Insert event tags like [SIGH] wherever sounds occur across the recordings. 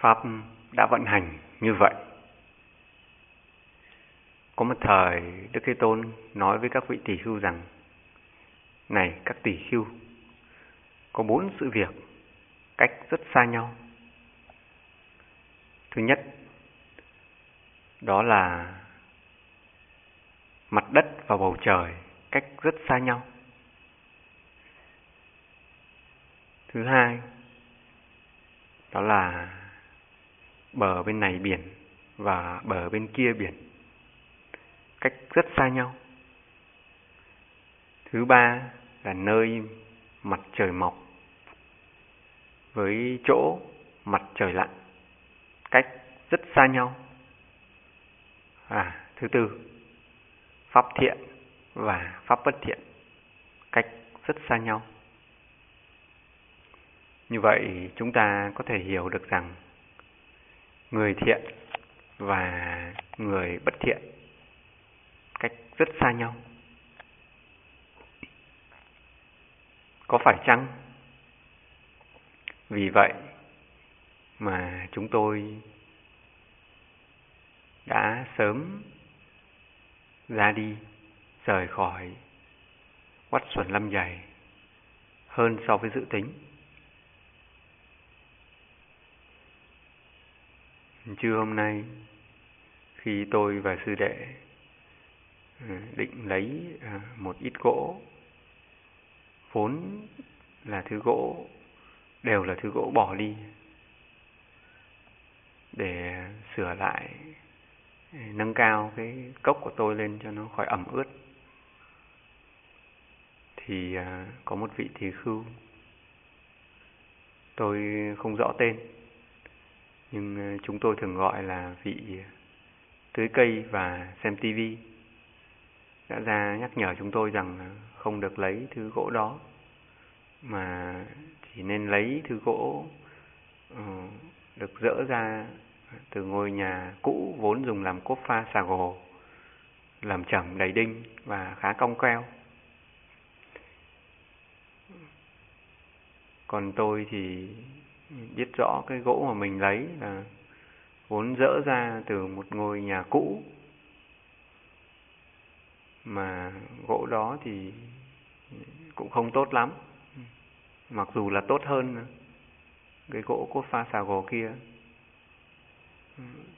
Pháp đã vận hành như vậy. Có một thời Đức Thế Tôn nói với các vị tỷ khưu rằng Này các tỷ khưu, có bốn sự việc cách rất xa nhau. Thứ nhất, đó là mặt đất và bầu trời cách rất xa nhau. Thứ hai, đó là bờ bên này biển và bờ bên kia biển cách rất xa nhau. Thứ ba là nơi mặt trời mọc với chỗ mặt trời lặn cách rất xa nhau. À, thứ tư, pháp thiện và pháp bất thiện cách rất xa nhau. Như vậy chúng ta có thể hiểu được rằng người thiện và người bất thiện cách rất xa nhau. Có phải chăng? Vì vậy mà chúng tôi đã sớm ra đi, rời khỏi quắt xuẩn lâm dày hơn so với dự tính. Trưa hôm nay, khi tôi và sư đệ ừ, định lấy à, một ít gỗ, vốn là thứ gỗ, đều là thứ gỗ bỏ đi, để sửa lại ừ, nâng cao cái cốc của tôi lên cho nó khỏi ẩm ướt, thì à, có một vị thí khưu. Tôi không rõ tên nhưng ờ, chúng tôi thường gọi là vị tưới cây và xem tivi đã ra nhắc nhở chúng tôi rằng ờ, không được lấy thứ gỗ đó mà chỉ nên lấy thứ gỗ ờ, được dỡ ra từ ngôi nhà cũ vốn dùng làm cốt pha xà gồ, làm chẩm đầy đinh và khá cong keo. Còn tôi thì biết rõ cái gỗ mà mình lấy là vốn dỡ ra từ một ngôi nhà cũ. Mà gỗ đó thì cũng không tốt lắm. Mặc dù là tốt hơn cái gỗ cốt pha xà gồ kia.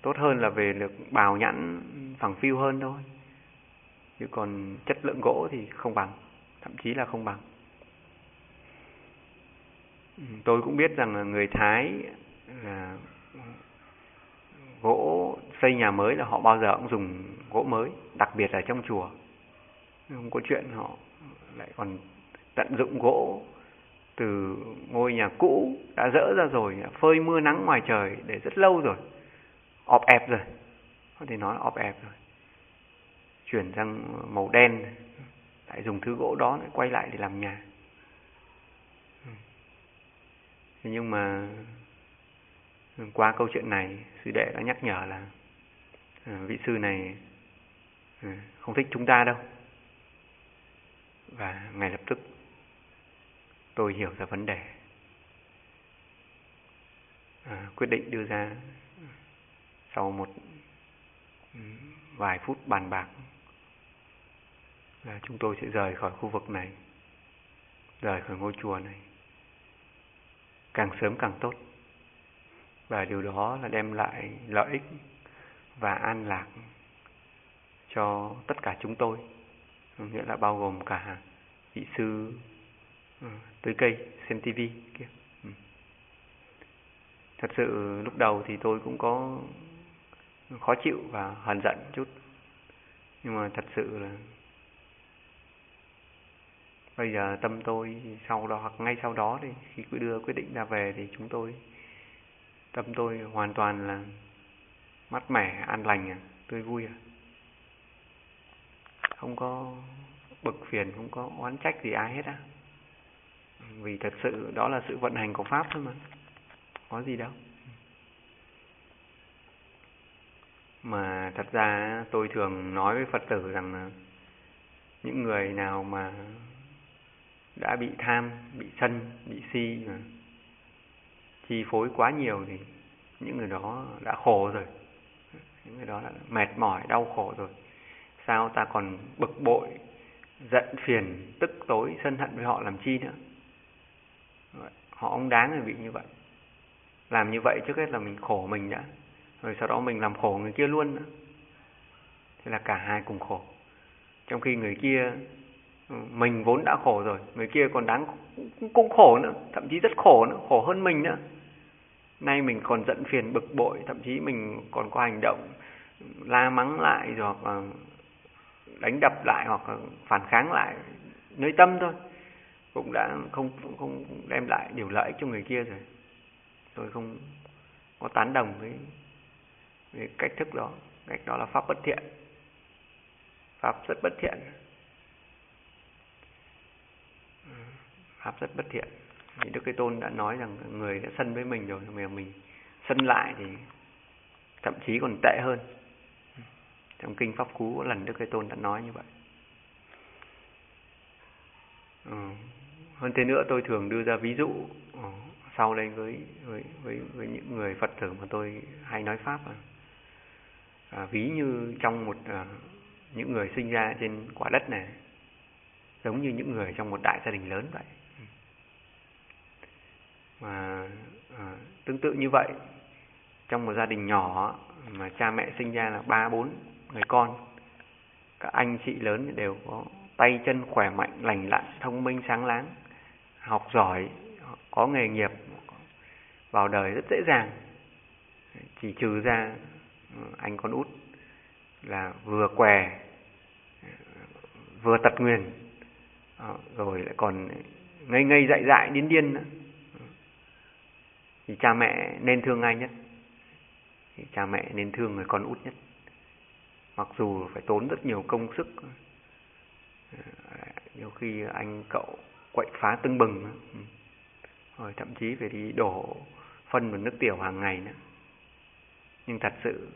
Tốt hơn là về được bào nhẵn phẳng phiu hơn thôi. Chứ còn chất lượng gỗ thì không bằng, thậm chí là không bằng tôi cũng biết rằng là người Thái là gỗ xây nhà mới là họ bao giờ cũng dùng gỗ mới, đặc biệt là trong chùa. Không có chuyện họ lại còn tận dụng gỗ từ ngôi nhà cũ đã dỡ ra rồi, phơi mưa nắng ngoài trời để rất lâu rồi, ọp ẹp rồi. Có thể nói ọp ẹp rồi. Chuyển sang màu đen lại dùng thứ gỗ đó lại quay lại để làm nhà. Thế nhưng mà qua câu chuyện này sư đệ đã nhắc nhở là à, vị sư này à, không thích chúng ta đâu. Và ngay lập tức tôi hiểu ra vấn đề. À, quyết định đưa ra sau một ừ, vài phút bàn bạc là chúng tôi sẽ rời khỏi khu vực này rời khỏi ngôi chùa này càng sớm càng tốt. Và điều đó là đem lại lợi ích và an lạc cho tất cả chúng tôi nghĩa là bao gồm cả vị sư ừ, tới tưới cây, xem tivi kia. Ừ. Thật sự lúc đầu thì tôi cũng có khó chịu và hờn giận chút. Nhưng mà thật sự là bây giờ tâm tôi sau đó, hoặc ngay sau đó thì khi cứ đưa quyết định ra về thì chúng tôi, tâm tôi hoàn toàn là mát mẻ, an lành à tươi vui à. Không có bực phiền, không có oán trách gì ai hết á. Vì thật sự đó là sự vận hành của pháp thôi mà, có gì đâu. Mà thật ra tôi thường nói với Phật tử rằng là những người nào mà đã bị tham, bị sân, bị si mà chi phối quá nhiều thì những người đó đã khổ rồi. Những người đó đã mệt mỏi đau khổ rồi. Sao ta còn bực bội giận phiền tức tối sân hận với họ làm chi nữa? Họ không đáng là bị như vậy. Làm như vậy trước hết là mình khổ mình đã rồi sau đó mình làm khổ người kia luôn nữa. Thế là cả hai cùng khổ. Trong khi người kia mình vốn đã khổ rồi người kia còn đáng cũng khổ nữa thậm chí rất khổ nữa khổ hơn mình nữa. Nay mình còn giận phiền bực bội thậm chí mình còn có hành động la mắng lại rồi hoặc là đánh đập lại hoặc là phản kháng lại nơi tâm thôi. Cũng đã không không đem lại điều lợi cho người kia rồi. Tôi không có tán đồng với, với cách thức đó. Cách đó là pháp bất thiện. Pháp rất bất thiện pháp rất bất thiện thì đức cái tôn đã nói rằng người đã sân với mình rồi mà mình sân lại thì thậm chí còn tệ hơn trong kinh pháp cú có lần đức cái tôn đã nói như vậy ừ. hơn thế nữa tôi thường đưa ra ví dụ ừ, sau đây với với với với những người phật tử mà tôi hay nói pháp à. À, ví như trong một à, những người sinh ra trên quả đất này giống như những người trong một đại gia đình lớn vậy. Mà à, tương tự như vậy trong một gia đình nhỏ mà cha mẹ sinh ra là ba bốn người con các anh chị lớn đều có tay chân khỏe mạnh lành lặn thông minh sáng láng học giỏi có nghề nghiệp vào đời rất dễ dàng. Chỉ trừ ra ừ, anh con út là vừa què vừa tật nguyền Ờ, rồi lại còn ngây ngây dại dại điên điên nữa. Thì cha mẹ nên thương ai nhất? Thì cha mẹ nên thương người con út nhất. Mặc dù phải tốn rất nhiều công sức. Ờ, nhiều khi anh cậu quậy phá tưng bừng ừ. rồi thậm chí phải đi đổ phân và nước tiểu hàng ngày nữa. Nhưng thật sự,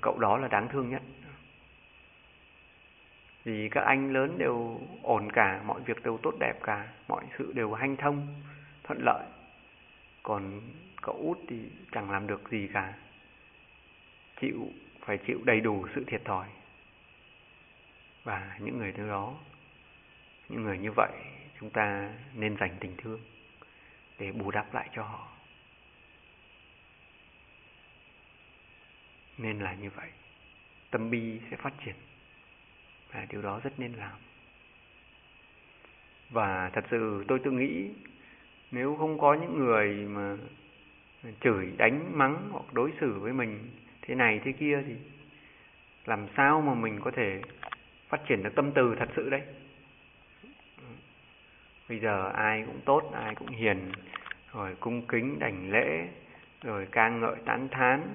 cậu đó là đáng thương nhất vì các anh lớn đều ổn cả, mọi việc đều tốt đẹp cả, mọi sự đều hanh thông, thuận lợi. Còn cậu út thì chẳng làm được gì cả. Chịu, phải chịu đầy đủ sự thiệt thòi. Và những người thứ đó, những người như vậy, chúng ta nên dành tình thương để bù đắp lại cho họ. Nên là như vậy. Tâm bi sẽ phát triển và điều đó rất nên làm. Và thật sự tôi tự nghĩ nếu không có những người mà chửi đánh mắng hoặc đối xử với mình thế này thế kia thì làm sao mà mình có thể phát triển được tâm từ thật sự đấy bây giờ ai cũng tốt ai cũng hiền rồi cung kính đảnh lễ rồi ca ngợi tán thán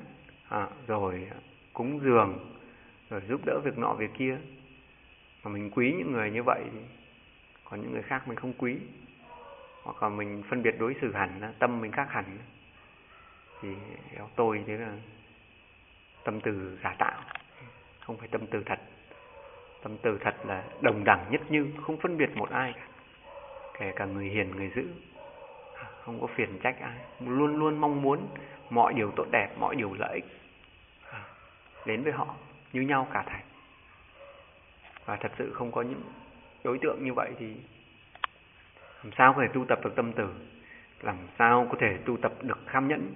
à, rồi cúng dường rồi giúp đỡ việc nọ việc kia mà mình quý những người như vậy thì còn những người khác mình không quý. Hoặc là mình phân biệt đối xử hẳn, tâm mình khác hẳn. Thì theo tôi thế là tâm từ giả tạo. Không phải tâm từ thật. Tâm từ thật là đồng đẳng nhất như, không phân biệt một ai cả. Kể cả người hiền, người dữ. Không có phiền trách ai. Luôn luôn mong muốn mọi điều tốt đẹp, mọi điều lợi ích. Đến với họ, như nhau cả thảy và thật sự không có những đối tượng như vậy thì làm sao có thể tu tập được tâm từ? Làm sao có thể tu tập được kham nhẫn?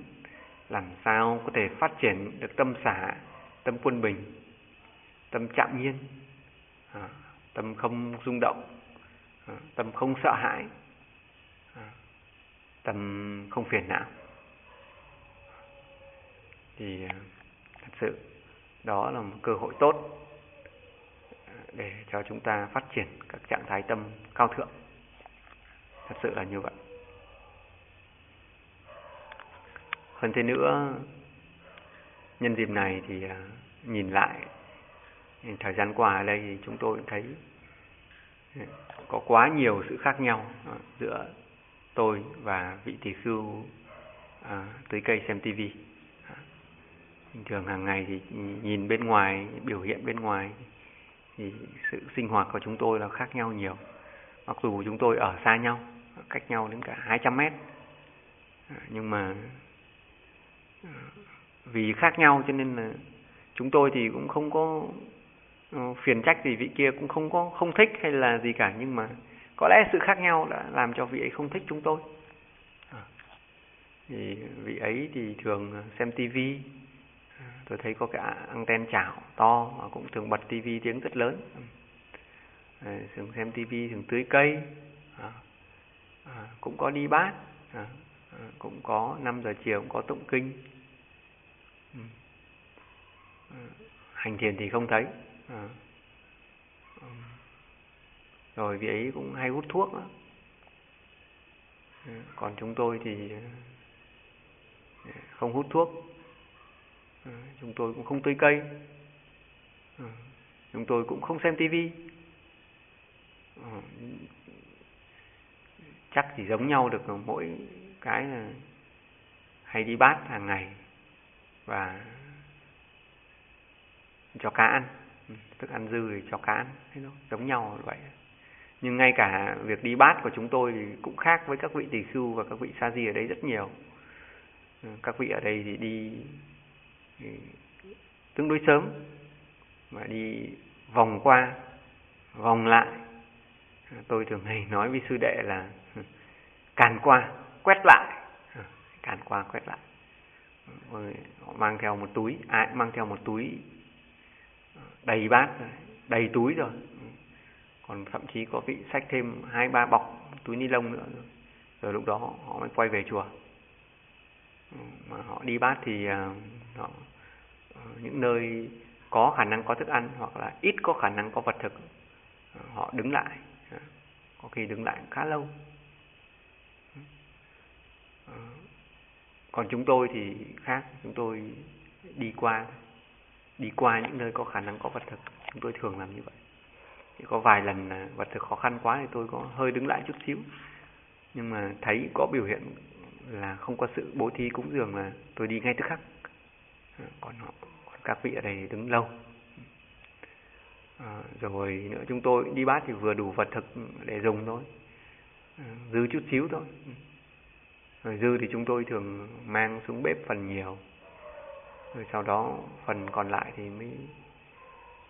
Làm sao có thể phát triển được tâm xả tâm quân bình tâm chạm nhiên à, tâm không rung động à, tâm không sợ hãi à, tâm không phiền não? Thì à, thật sự đó là một cơ hội tốt để cho chúng ta phát triển các trạng thái tâm cao thượng. Thật sự là như vậy. Hơn thế nữa nhân dịp này thì à, nhìn lại thời gian qua ở đây thì chúng tôi cũng thấy ừ, có quá nhiều sự khác nhau à, giữa tôi và vị tỷ khưu à, tưới cây xem tivi à, bình thường hàng ngày thì nhìn bên ngoài biểu hiện bên ngoài thì sự sinh hoạt của chúng tôi là khác nhau nhiều. Mặc dù chúng tôi ở xa nhau, cách nhau đến cả 200 mét. À, nhưng mà à, vì khác nhau cho nên là chúng tôi thì cũng không có ờ, phiền trách gì vị kia, cũng không có, không thích hay là gì cả. Nhưng mà có lẽ sự khác nhau đã làm cho vị ấy không thích chúng tôi. À, thì vị ấy thì thường xem tivi tôi thấy có cái anten chảo to mà cũng thường bật tivi tiếng rất lớn. À, thường xem tivi thường tưới cây. À, à, cũng có đi bát. À, à, cũng có 5 giờ chiều cũng có tụng kinh. À, hành thiền thì không thấy. À, rồi vị ấy cũng hay hút thuốc đó. Còn chúng tôi thì không hút thuốc chúng tôi cũng không tưới cây. Chúng tôi cũng không xem tivi. Chắc chỉ giống nhau được mỗi cái là hay đi bát hàng ngày và cho cá ăn. Thức ăn dư thì cho cá ăn, thế thôi, giống nhau vậy. Nhưng ngay cả việc đi bát của chúng tôi thì cũng khác với các vị tỳ khưu và các vị sa di ở đây rất nhiều. Các vị ở đây thì đi tương đối sớm và đi vòng qua vòng lại. Tôi thường hay nói với sư đệ là [LAUGHS] càn qua quét lại. [LAUGHS] Càn qua quét lại. Họ mang theo một túi ai à, mang theo một túi ờ, đầy bát đầy túi rồi. Còn thậm chí có vị sách thêm hai ba bọc túi ni lông nữa rồi, rồi lúc đó họ mới quay về chùa mà họ đi bát thì à, họ à, những nơi có khả năng có thức ăn hoặc là ít có khả năng có vật thực à, họ đứng lại có khi đứng lại khá lâu. Còn chúng tôi thì khác, chúng tôi đi qua đi qua những nơi có khả năng có vật thực, chúng tôi thường làm như vậy. Chỉ có vài lần vật thực khó khăn quá thì tôi có hơi đứng lại chút xíu, nhưng mà thấy có biểu hiện là không có sự bố thí cúng dường là tôi đi ngay tức khắc. À, còn họ còn các vị ở đây đứng lâu. À, rồi nữa chúng tôi đi bát thì vừa đủ vật thực để dùng thôi. À, dư chút xíu thôi. Rồi dư thì chúng tôi thường mang xuống bếp phần nhiều. Rồi sau đó phần còn lại thì mới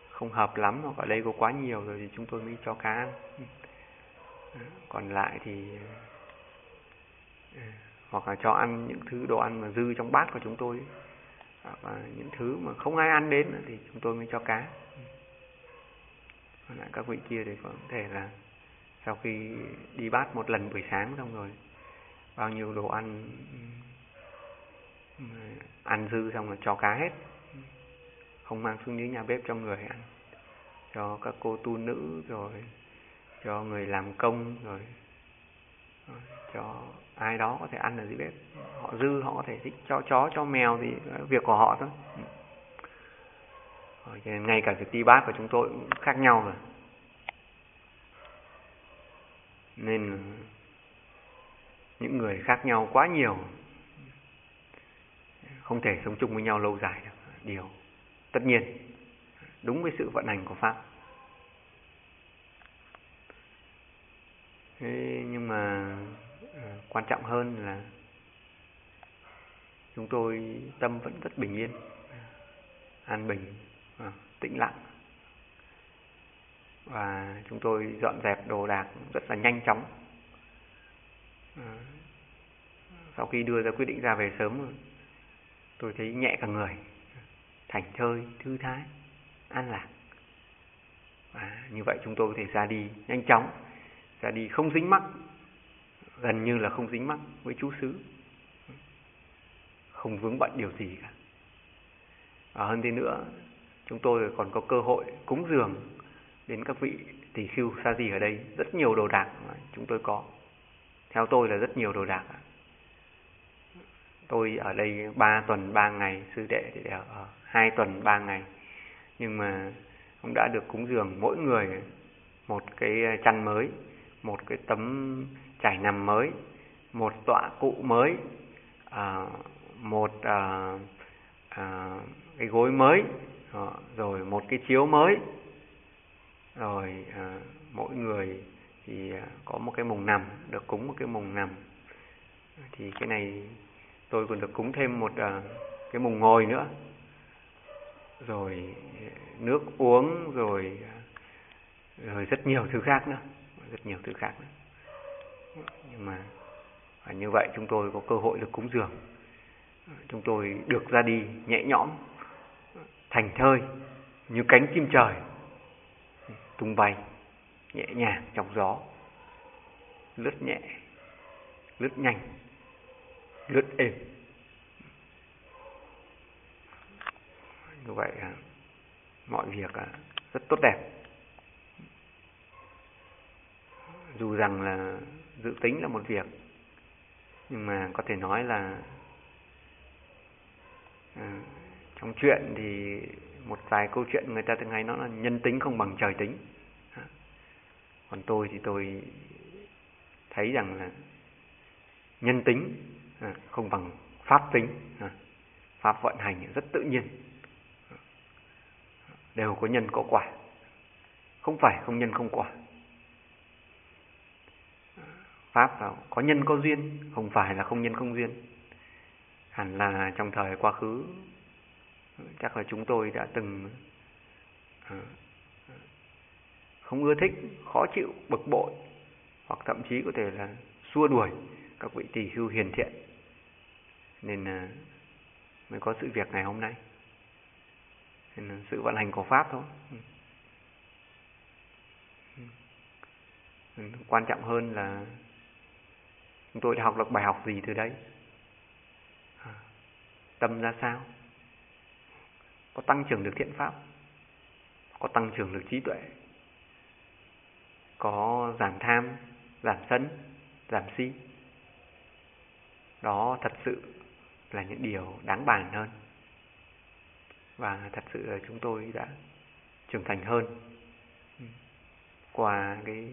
không hợp lắm hoặc ở đây có quá nhiều rồi thì chúng tôi mới cho cá ăn. À, còn lại thì à, hoặc là cho ăn những thứ đồ ăn mà dư trong bát của chúng tôi hoặc là những thứ mà không ai ăn đến thì chúng tôi mới cho cá. Còn lại các vị kia thì có thể là sau khi đi bát một lần buổi sáng xong rồi, bao nhiêu đồ ăn ừ, ăn dư xong là cho cá hết. Không mang xuống dưới nhà bếp cho người ăn. Cho các cô tu nữ rồi, cho người làm công rồi cho ai đó có thể ăn ở dưới bếp. Họ dư, họ có thể thích cho chó, cho mèo thì việc của họ thôi. Ngay cả việc đi bát của chúng tôi cũng khác nhau rồi. Nên những người khác nhau quá nhiều, không thể sống chung với nhau lâu dài được. Điều tất nhiên, đúng với sự vận hành của pháp. Thế nhưng mà quan trọng hơn là chúng tôi tâm vẫn rất bình yên, an bình à, tĩnh lặng. Và chúng tôi dọn dẹp đồ đạc rất là nhanh chóng. À, sau khi đưa ra quyết định ra về sớm, tôi thấy nhẹ cả người thành thơi, thư thái, an lạc. Và như vậy chúng tôi có thể ra đi nhanh chóng, ra đi không dính mắc gần như là không dính mắc với chú xứ. Không vướng bận điều gì cả. Và hơn thế nữa, chúng tôi còn có cơ hội cúng dường đến các vị tỷ khưu sa di ở đây. Rất nhiều đồ đạc mà chúng tôi có. Theo tôi là rất nhiều đồ đạc tôi ở đây ba tuần, ba ngày, sư đệ thì ở hai tuần, ba ngày. Nhưng mà cũng đã được cúng dường mỗi người một cái chăn mới, một cái tấm trải nằm mới một tọa cụ mới à, một à, à, cái gối mới ờ, rồi một cái chiếu mới. Rồi à, mỗi người thì à, có một cái mùng nằm được cúng một cái mùng nằm. Thì cái này tôi còn được cúng thêm một à, cái mùng ngồi nữa. Rồi à, nước uống rồi à, rồi rất nhiều thứ khác nữa rất nhiều thứ khác nữa nhưng mà và như vậy chúng tôi có cơ hội được cúng dường. À, chúng tôi được ra đi nhẹ nhõm, thành thơi như cánh chim trời, tung bay nhẹ nhàng trong gió, lướt nhẹ, lướt nhanh, lướt êm. Như vậy à, mọi việc à, rất tốt đẹp. Dù rằng là dự tính là một việc. Nhưng mà có thể nói là à, trong chuyện thì một vài câu chuyện người ta thường hay nói là nhân tính không bằng trời tính. Còn tôi thì tôi thấy rằng là nhân tính ờ, không bằng pháp tính. Pháp vận hành rất tự nhiên. Đều có nhân có quả. Không phải không nhân không quả pháp là có nhân, có duyên. Không phải là không nhân, không duyên. Hẳn là trong thời quá khứ, chắc là chúng tôi đã từng à, không ưa thích, khó chịu, bực bội, hoặc thậm chí có thể là xua đuổi các vị tỷ hưu hiền thiện. Nên là mới có sự việc ngày hôm nay. Nên là sự vận hành của pháp thôi. Ừ. Ừ. Quan trọng hơn là chúng tôi đã học được bài học gì từ đấy? À, tâm ra sao? Có tăng trưởng được thiện pháp? Có tăng trưởng được trí tuệ? Có giảm tham, giảm sân, giảm si? Đó thật sự là những điều đáng bàn hơn. Và thật sự là chúng tôi đã trưởng thành hơn qua cái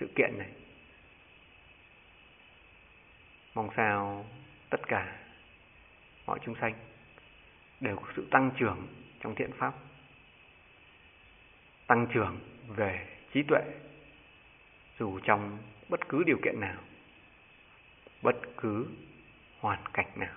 sự kiện này mong sao tất cả mọi chúng sanh đều có sự tăng trưởng trong thiện pháp, tăng trưởng về trí tuệ, dù trong bất cứ điều kiện nào, bất cứ hoàn cảnh nào.